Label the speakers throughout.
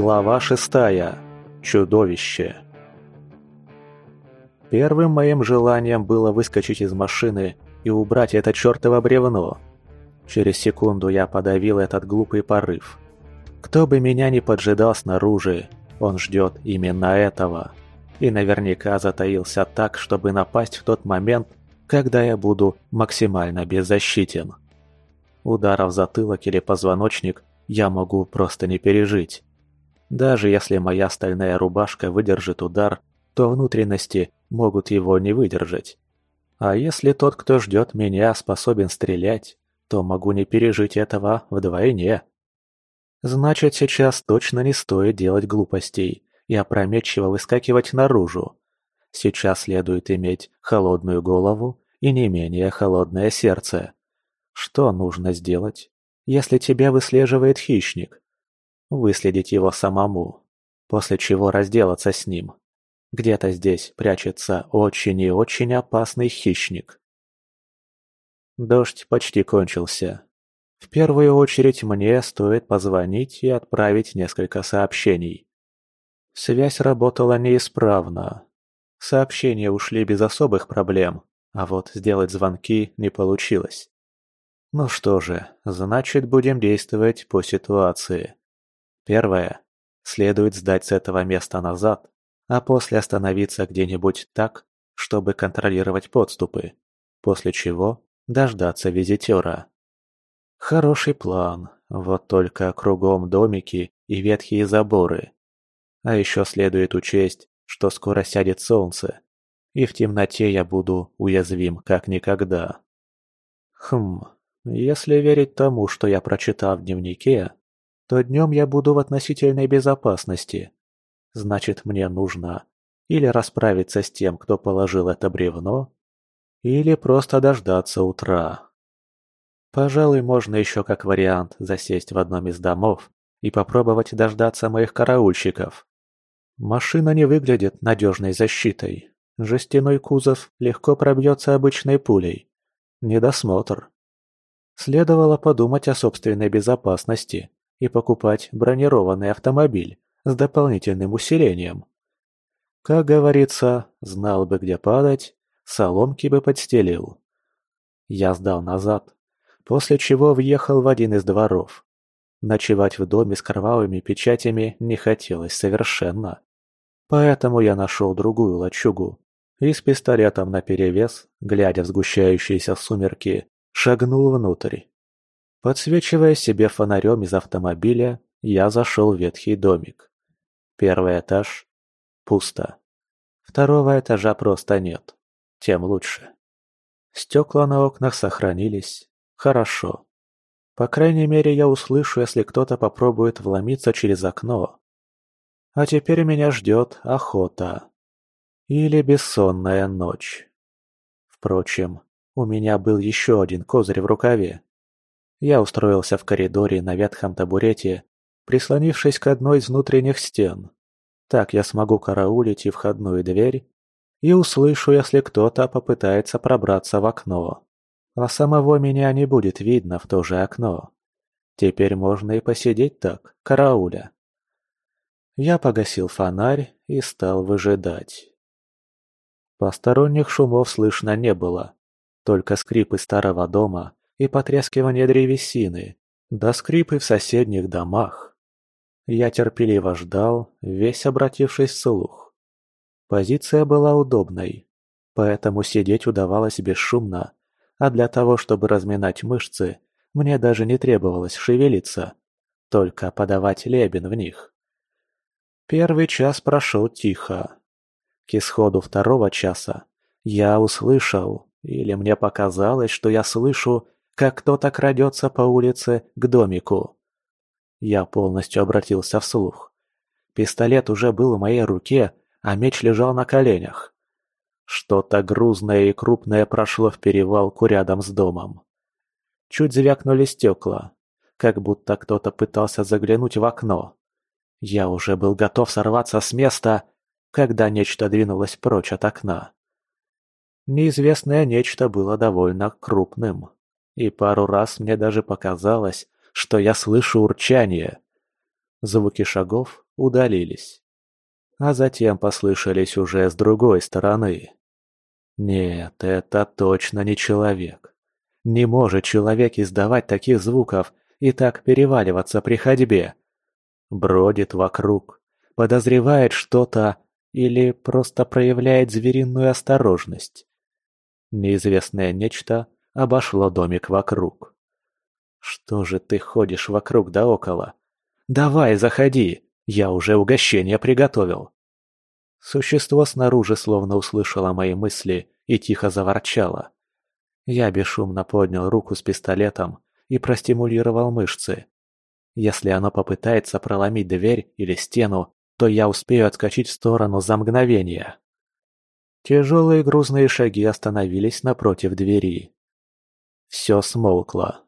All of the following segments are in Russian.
Speaker 1: Глава шестая. Чудовище. Первым моим желанием было выскочить из машины и убрать это чертово бревно. Через секунду я подавил этот глупый порыв. Кто бы меня ни поджидал снаружи, он ждет именно этого. И наверняка затаился так, чтобы напасть в тот момент, когда я буду максимально беззащитен. Ударов затылок или позвоночник я могу просто не пережить. Даже если моя стальная рубашка выдержит удар, то внутренности могут его не выдержать. А если тот, кто ждет меня, способен стрелять, то могу не пережить этого вдвойне. Значит, сейчас точно не стоит делать глупостей и опрометчиво выскакивать наружу. Сейчас следует иметь холодную голову и не менее холодное сердце. Что нужно сделать, если тебя выслеживает хищник? Выследить его самому, после чего разделаться с ним. Где-то здесь прячется очень и очень опасный хищник. Дождь почти кончился. В первую очередь мне стоит позвонить и отправить несколько сообщений. Связь работала неисправно. Сообщения ушли без особых проблем, а вот сделать звонки не получилось. Ну что же, значит будем действовать по ситуации. Первое. Следует сдать с этого места назад, а после остановиться где-нибудь так, чтобы контролировать подступы, после чего дождаться визитера. Хороший план, вот только кругом домики и ветхие заборы. А еще следует учесть, что скоро сядет солнце, и в темноте я буду уязвим как никогда. Хм, если верить тому, что я прочитал в дневнике, то днем я буду в относительной безопасности. Значит, мне нужно или расправиться с тем, кто положил это бревно, или просто дождаться утра. Пожалуй, можно еще как вариант засесть в одном из домов и попробовать дождаться моих караульщиков. Машина не выглядит надежной защитой. Жестяной кузов легко пробьется обычной пулей. Недосмотр. Следовало подумать о собственной безопасности и покупать бронированный автомобиль с дополнительным усилением. Как говорится, знал бы где падать, соломки бы подстелил. Я сдал назад, после чего въехал в один из дворов. Ночевать в доме с кровавыми печатями не хотелось совершенно. Поэтому я нашел другую лачугу и с пистолетом наперевес, глядя в сгущающиеся сумерки, шагнул внутрь. Подсвечивая себе фонарем из автомобиля, я зашел в ветхий домик. Первый этаж – пусто. Второго этажа просто нет. Тем лучше. Стекла на окнах сохранились. Хорошо. По крайней мере, я услышу, если кто-то попробует вломиться через окно. А теперь меня ждет охота. Или бессонная ночь. Впрочем, у меня был еще один козырь в рукаве. Я устроился в коридоре на ветхом табурете, прислонившись к одной из внутренних стен. Так я смогу караулить и входную дверь, и услышу, если кто-то попытается пробраться в окно. А самого меня не будет видно в то же окно. Теперь можно и посидеть так, карауля. Я погасил фонарь и стал выжидать. Посторонних шумов слышно не было, только скрипы старого дома и потрескивание древесины, да скрипы в соседних домах. Я терпеливо ждал, весь обратившись вслух. Позиция была удобной, поэтому сидеть удавалось бесшумно, а для того, чтобы разминать мышцы, мне даже не требовалось шевелиться, только подавать лебен в них. Первый час прошел тихо. К исходу второго часа я услышал, или мне показалось, что я слышу, как кто-то крадется по улице к домику. Я полностью обратился вслух. Пистолет уже был в моей руке, а меч лежал на коленях. Что-то грузное и крупное прошло в перевалку рядом с домом. Чуть звякнули стекла, как будто кто-то пытался заглянуть в окно. Я уже был готов сорваться с места, когда нечто двинулось прочь от окна. Неизвестное нечто было довольно крупным, и пару раз мне даже показалось, что я слышу урчание. Звуки шагов удалились. А затем послышались уже с другой стороны. Нет, это точно не человек. Не может человек издавать таких звуков и так переваливаться при ходьбе. Бродит вокруг, подозревает что-то или просто проявляет звериную осторожность. Неизвестное нечто обошло домик вокруг. «Что же ты ходишь вокруг да около? Давай, заходи, я уже угощение приготовил». Существо снаружи словно услышало мои мысли и тихо заворчало. Я бесшумно поднял руку с пистолетом и простимулировал мышцы. Если оно попытается проломить дверь или стену, то я успею отскочить в сторону за мгновение. Тяжелые грузные шаги остановились напротив двери. Все смолкло.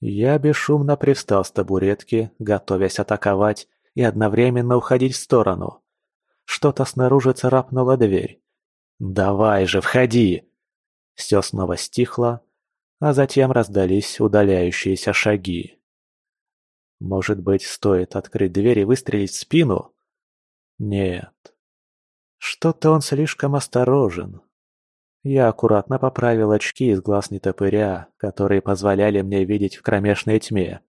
Speaker 1: Я бесшумно привстал с табуретки, готовясь атаковать и одновременно уходить в сторону. Что-то снаружи царапнуло дверь. «Давай же, входи!» Все снова стихло, а затем раздались удаляющиеся шаги. Может быть, стоит открыть дверь и выстрелить в спину? Нет. Что-то он слишком осторожен. Я аккуратно поправил очки из глаз нетопыря, которые позволяли мне видеть в кромешной тьме.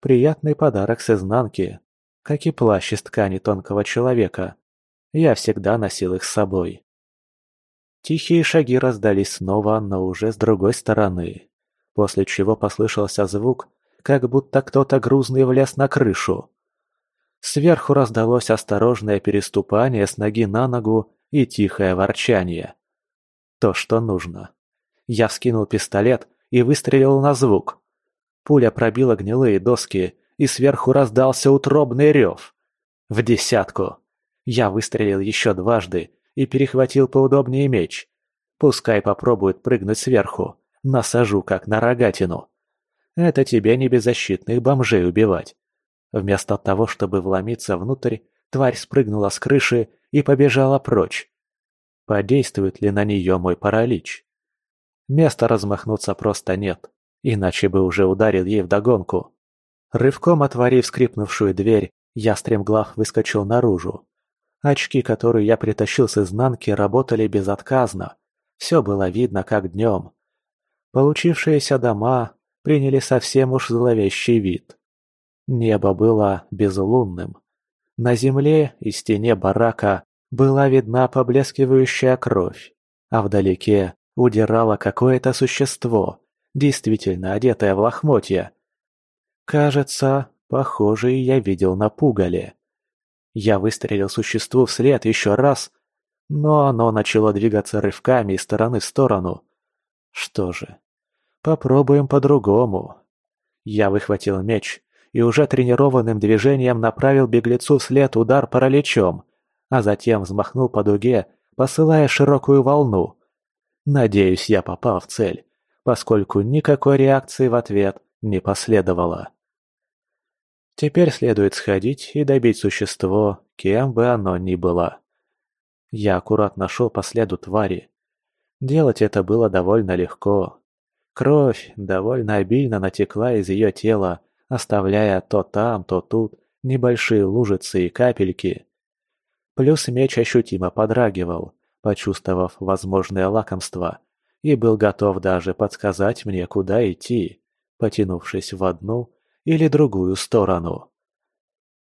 Speaker 1: Приятный подарок с изнанки, как и плащ из ткани тонкого человека. Я всегда носил их с собой. Тихие шаги раздались снова, но уже с другой стороны, после чего послышался звук, как будто кто-то грузный влез на крышу. Сверху раздалось осторожное переступание с ноги на ногу и тихое ворчание. То, что нужно. Я вскинул пистолет и выстрелил на звук. Пуля пробила гнилые доски, и сверху раздался утробный рев. В десятку. Я выстрелил еще дважды и перехватил поудобнее меч. Пускай попробует прыгнуть сверху, насажу как на рогатину. Это тебе не беззащитных бомжей убивать. Вместо того, чтобы вломиться внутрь, тварь спрыгнула с крыши и побежала прочь. Подействует ли на нее мой паралич? Места размахнуться просто нет, иначе бы уже ударил ей вдогонку. Рывком отворив скрипнувшую дверь, я стремглав выскочил наружу. Очки, которые я притащил с изнанки, работали безотказно. Все было видно, как днем. Получившиеся дома приняли совсем уж зловещий вид. Небо было безлунным. На земле и стене барака была видна поблескивающая кровь, а вдалеке удирало какое-то существо, действительно одетое в лохмотья. Кажется, похожее я видел на пугале. Я выстрелил существу вслед еще раз, но оно начало двигаться рывками из стороны в сторону. Что же, попробуем по-другому. Я выхватил меч и уже тренированным движением направил беглецу вслед удар параличом, а затем взмахнул по дуге, посылая широкую волну. Надеюсь, я попал в цель, поскольку никакой реакции в ответ не последовало. Теперь следует сходить и добить существо, кем бы оно ни было. Я аккуратно шел по следу твари. Делать это было довольно легко. Кровь довольно обильно натекла из ее тела, оставляя то там, то тут небольшие лужицы и капельки. Плюс меч ощутимо подрагивал, почувствовав возможное лакомство, и был готов даже подсказать мне, куда идти, потянувшись в одну или другую сторону.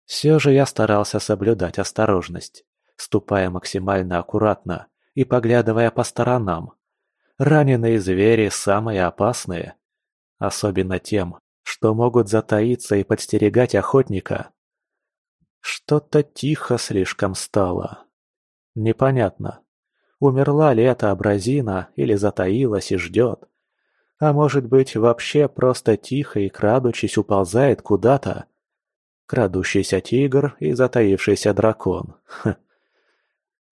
Speaker 1: Все же я старался соблюдать осторожность, ступая максимально аккуратно и поглядывая по сторонам. Раненые звери самые опасные, особенно тем, что могут затаиться и подстерегать охотника. Что-то тихо слишком стало. Непонятно, умерла ли эта абразина или затаилась и ждет. А может быть, вообще просто тихо и крадучись уползает куда-то? Крадущийся тигр и затаившийся дракон. Ха.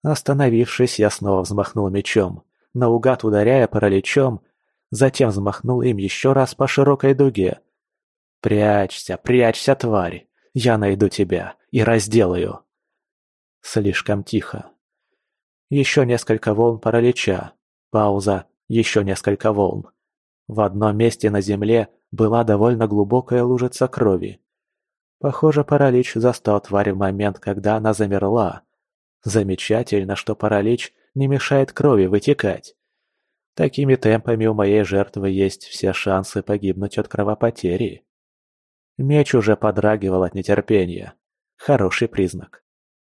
Speaker 1: Остановившись, я снова взмахнул мечом, наугад ударяя параличом, затем взмахнул им еще раз по широкой дуге. «Прячься, прячься, тварь! Я найду тебя и разделаю!» Слишком тихо. Еще несколько волн паралича. Пауза, еще несколько волн. В одном месте на земле была довольно глубокая лужица крови. Похоже, паралич застал тварь в момент, когда она замерла. Замечательно, что паралич не мешает крови вытекать. Такими темпами у моей жертвы есть все шансы погибнуть от кровопотери. Меч уже подрагивал от нетерпения. Хороший признак.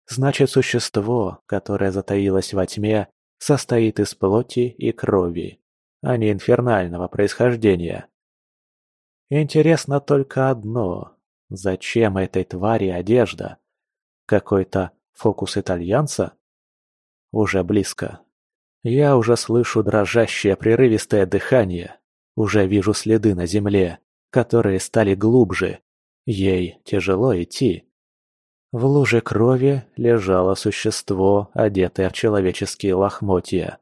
Speaker 1: Значит, существо, которое затаилось во тьме, состоит из плоти и крови, а не инфернального происхождения. Интересно только одно. Зачем этой твари одежда? Какой-то фокус итальянца? Уже близко. Я уже слышу дрожащее прерывистое дыхание. Уже вижу следы на земле, которые стали глубже. Ей тяжело идти. В луже крови лежало существо, одетое в человеческие лохмотья.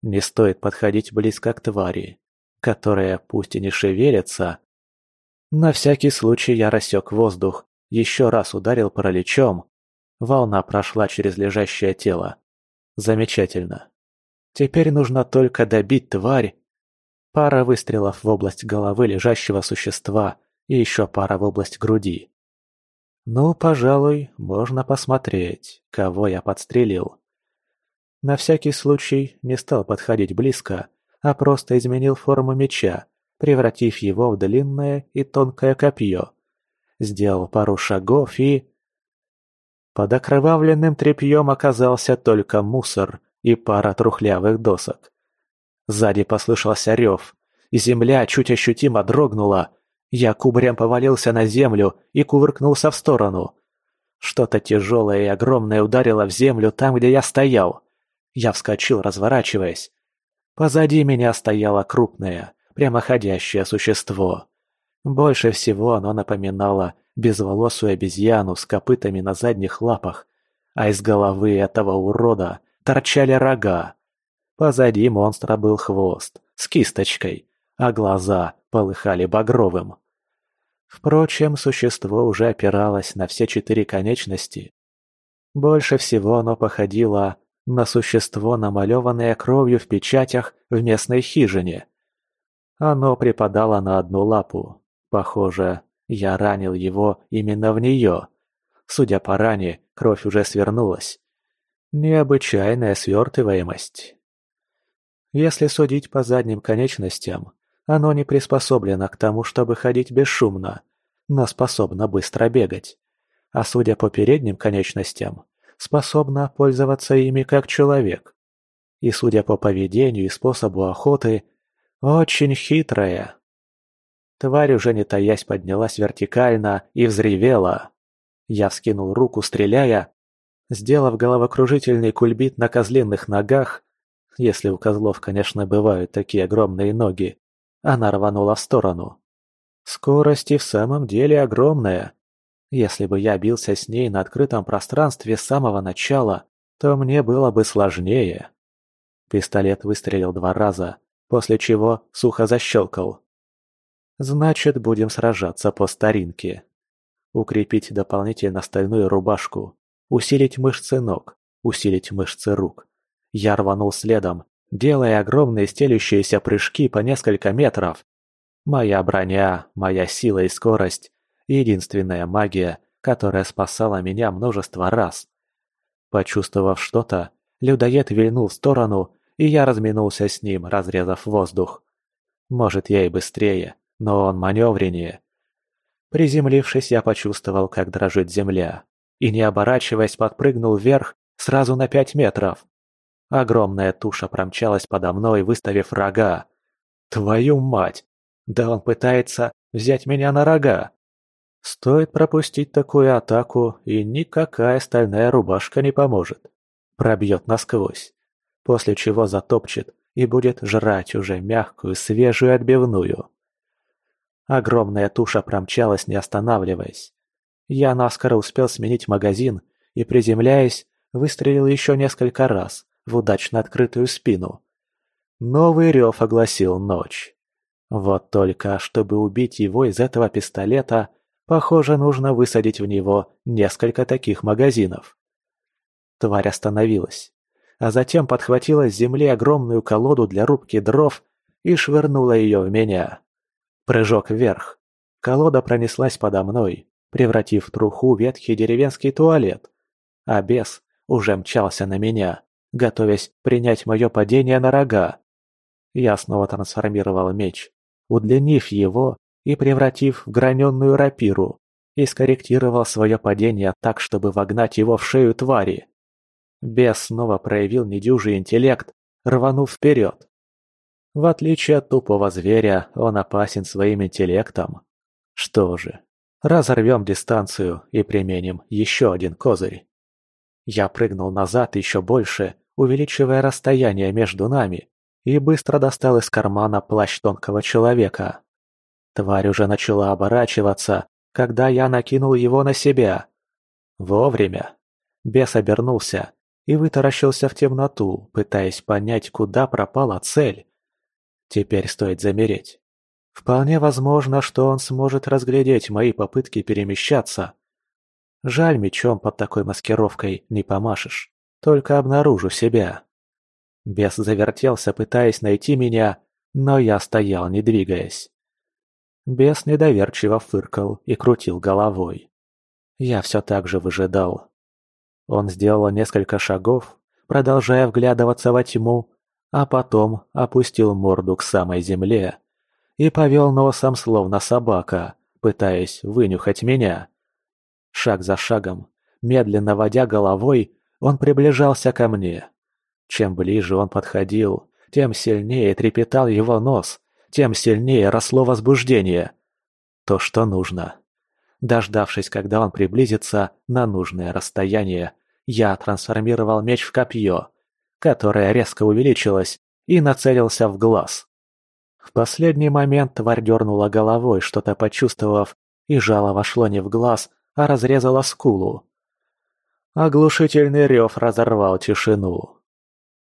Speaker 1: Не стоит подходить близко к твари, которая пусть и не шевелится. На всякий случай я рассек воздух, еще раз ударил параличом. Волна прошла через лежащее тело. Замечательно. Теперь нужно только добить тварь. Пара выстрелов в область головы лежащего существа и еще пара в область груди. Ну, пожалуй, можно посмотреть, кого я подстрелил. На всякий случай не стал подходить близко, а просто изменил форму меча, превратив его в длинное и тонкое копье. Сделал пару шагов и... Под окровавленным тряпьем оказался только мусор, и пара трухлявых досок. Сзади послышался рев, земля чуть ощутимо дрогнула. Я кубарем повалился на землю и кувыркнулся в сторону. Что-то тяжелое и огромное ударило в землю там, где я стоял. Я вскочил, разворачиваясь. Позади меня стояло крупное, прямоходящее существо. Больше всего оно напоминало безволосую обезьяну с копытами на задних лапах, а из головы этого урода торчали рога. Позади монстра был хвост с кисточкой, а глаза полыхали багровым. Впрочем, существо уже опиралось на все четыре конечности. Больше всего оно походило на существо, намалеванное кровью в печатях в местной хижине. Оно припадало на одну лапу. Похоже, я ранил его именно в нее. Судя по ране, кровь уже свернулась. Необычайная свертываемость. Если судить по задним конечностям, оно не приспособлено к тому, чтобы ходить бесшумно, но способно быстро бегать. А судя по передним конечностям, способно пользоваться ими как человек. И судя по поведению и способу охоты, очень хитрая. Тварь уже не таясь поднялась вертикально и взревела. Я вскинул руку, стреляя, Сделав головокружительный кульбит на козлиных ногах, если у козлов, конечно, бывают такие огромные ноги, она рванула в сторону. Скорость и в самом деле огромная. Если бы я бился с ней на открытом пространстве с самого начала, то мне было бы сложнее. Пистолет выстрелил два раза, после чего сухо защелкал. Значит, будем сражаться по старинке. Укрепить дополнительно стальную рубашку, Усилить мышцы ног, усилить мышцы рук. Я рванул следом, делая огромные стелющиеся прыжки по несколько метров. Моя броня, моя сила и скорость — единственная магия, которая спасала меня множество раз. Почувствовав что-то, людоед вильнул в сторону, и я разминулся с ним, разрезав воздух. Может, я и быстрее, но он маневреннее. Приземлившись, я почувствовал, как дрожит земля и, не оборачиваясь, подпрыгнул вверх сразу на пять метров. Огромная туша промчалась подо мной, выставив рога. Твою мать! Да он пытается взять меня на рога! Стоит пропустить такую атаку, и никакая стальная рубашка не поможет. Пробьет насквозь, после чего затопчет и будет жрать уже мягкую, свежую отбивную. Огромная туша промчалась, не останавливаясь. Я наскоро успел сменить магазин и, приземляясь, выстрелил еще несколько раз в удачно открытую спину. Новый рев огласил ночь. Вот только, чтобы убить его из этого пистолета, похоже, нужно высадить в него несколько таких магазинов. Тварь остановилась, а затем подхватила с земли огромную колоду для рубки дров и швырнула ее в меня. Прыжок вверх. Колода пронеслась подо мной, превратив в труху ветхий деревенский туалет. А бес уже мчался на меня, готовясь принять мое падение на рога. Я снова трансформировал меч, удлинив его и превратив в граненную рапиру, и скорректировал свое падение так, чтобы вогнать его в шею твари. Бес снова проявил недюжий интеллект, рванув вперед. В отличие от тупого зверя, он опасен своим интеллектом. Что же, разорвем дистанцию и применим еще один козырь. Я прыгнул назад еще больше, увеличивая расстояние между нами, и быстро достал из кармана плащ тонкого человека. Тварь уже начала оборачиваться, когда я накинул его на себя. Вовремя. Бес обернулся и вытаращился в темноту, пытаясь понять, куда пропала цель. Теперь стоит замереть. Вполне возможно, что он сможет разглядеть мои попытки перемещаться. Жаль, мечом под такой маскировкой не помашешь, только обнаружу себя. Бес завертелся, пытаясь найти меня, но я стоял, не двигаясь. Бес недоверчиво фыркал и крутил головой. Я все так же выжидал. Он сделал несколько шагов, продолжая вглядываться во тьму, а потом опустил морду к самой земле и повел носом, словно собака, пытаясь вынюхать меня. Шаг за шагом, медленно водя головой, он приближался ко мне. Чем ближе он подходил, тем сильнее трепетал его нос, тем сильнее росло возбуждение. То, что нужно. Дождавшись, когда он приблизится на нужное расстояние, я трансформировал меч в копье, которое резко увеличилось, и нацелился в глаз. В последний момент тварь дернула головой, что-то почувствовав, и жало вошло не в глаз, а разрезало скулу. Оглушительный рев разорвал тишину.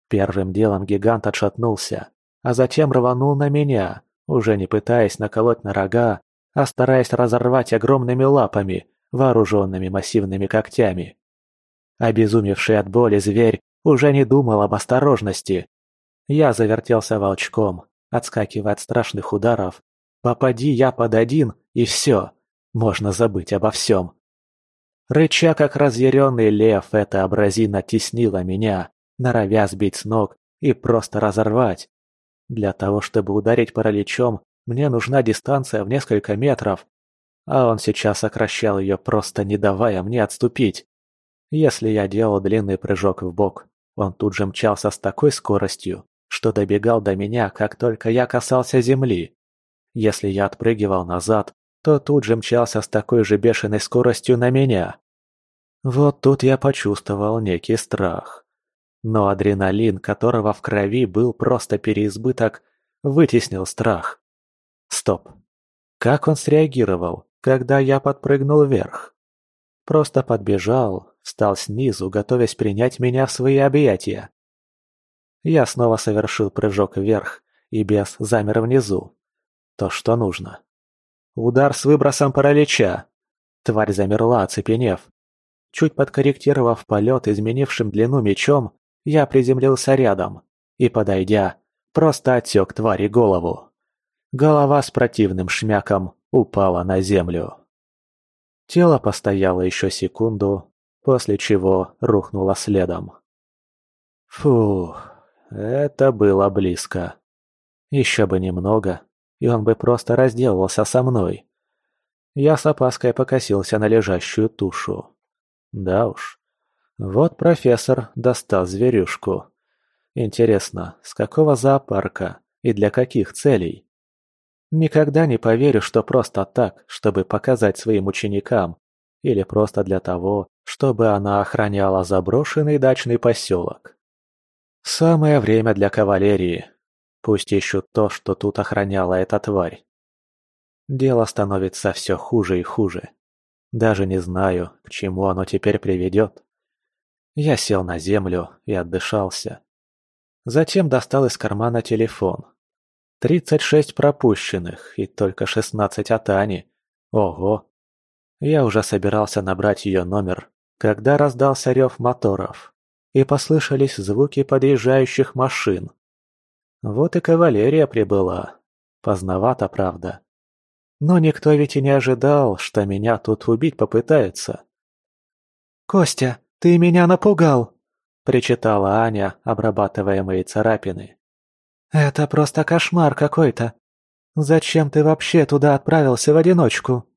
Speaker 1: Первым делом гигант отшатнулся, а затем рванул на меня, уже не пытаясь наколоть на рога, а стараясь разорвать огромными лапами, вооруженными массивными когтями. Обезумевший от боли зверь уже не думал об осторожности. Я завертелся волчком, отскакивая от страшных ударов. Попади я под один, и все. Можно забыть обо всем. Рыча, как разъяренный лев, эта абразина теснила меня, норовя сбить с ног и просто разорвать. Для того, чтобы ударить параличом, мне нужна дистанция в несколько метров, а он сейчас сокращал ее, просто не давая мне отступить. Если я делал длинный прыжок в бок, он тут же мчался с такой скоростью, что добегал до меня, как только я касался земли. Если я отпрыгивал назад, то тут же мчался с такой же бешеной скоростью на меня. Вот тут я почувствовал некий страх. Но адреналин, которого в крови был просто переизбыток, вытеснил страх. Стоп. Как он среагировал, когда я подпрыгнул вверх? Просто подбежал, встал снизу, готовясь принять меня в свои объятия. Я снова совершил прыжок вверх, и бес замер внизу. То, что нужно. Удар с выбросом паралича. Тварь замерла, оцепенев. Чуть подкорректировав полет изменившим длину мечом, я приземлился рядом и, подойдя, просто отсек твари голову. Голова с противным шмяком упала на землю. Тело постояло еще секунду, после чего рухнуло следом. Фух, это было близко. Еще бы немного, и он бы просто разделался со мной. Я с опаской покосился на лежащую тушу. Да уж, вот профессор достал зверюшку. Интересно, с какого зоопарка и для каких целей? Никогда не поверю, что просто так, чтобы показать своим ученикам, или просто для того, чтобы она охраняла заброшенный дачный поселок. Самое время для кавалерии. Пусть ищут то, что тут охраняла эта тварь. Дело становится все хуже и хуже. Даже не знаю, к чему оно теперь приведет. Я сел на землю и отдышался. Затем достал из кармана телефон. Тридцать шесть пропущенных и только шестнадцать от Ани. Ого! Я уже собирался набрать ее номер, когда раздался рев моторов, и послышались звуки подъезжающих машин. Вот и кавалерия прибыла. Поздновато, правда. Но никто ведь и не ожидал, что меня тут убить попытаются.
Speaker 2: «Костя, ты меня напугал!»
Speaker 1: – причитала Аня, обрабатывая мои царапины.
Speaker 2: «Это просто кошмар какой-то. Зачем ты вообще туда отправился в одиночку?»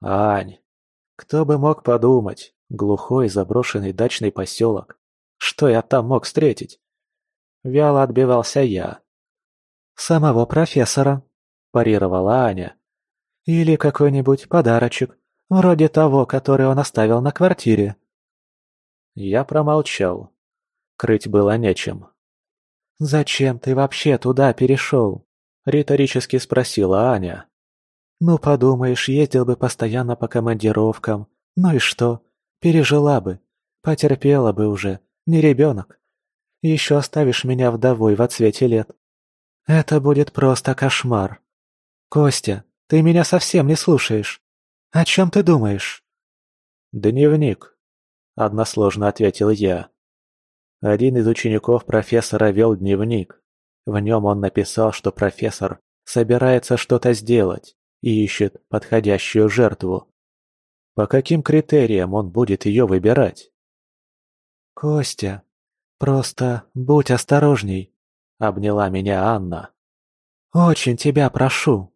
Speaker 1: «Ань, кто бы мог подумать, глухой заброшенный дачный поселок. Что я там мог встретить?» Вяло отбивался я.
Speaker 2: «Самого профессора», – парировала Аня. «Или какой-нибудь подарочек, вроде того, который он оставил на квартире».
Speaker 1: Я промолчал. Крыть было нечем.
Speaker 2: «Зачем ты вообще туда перешел?» – риторически спросила Аня. «Ну, подумаешь, ездил бы постоянно по командировкам. Ну и что? Пережила бы. Потерпела бы уже. Не ребенок. Еще оставишь меня вдовой в отсвете лет. Это будет просто кошмар. Костя, ты меня совсем не слушаешь. О чем ты думаешь?»
Speaker 1: «Дневник», – односложно ответил я. Один из учеников профессора вел дневник. В нем он написал, что профессор собирается что-то сделать и ищет подходящую жертву. По каким критериям он будет ее выбирать?
Speaker 2: «Костя, просто будь осторожней», — обняла меня Анна. «Очень тебя прошу».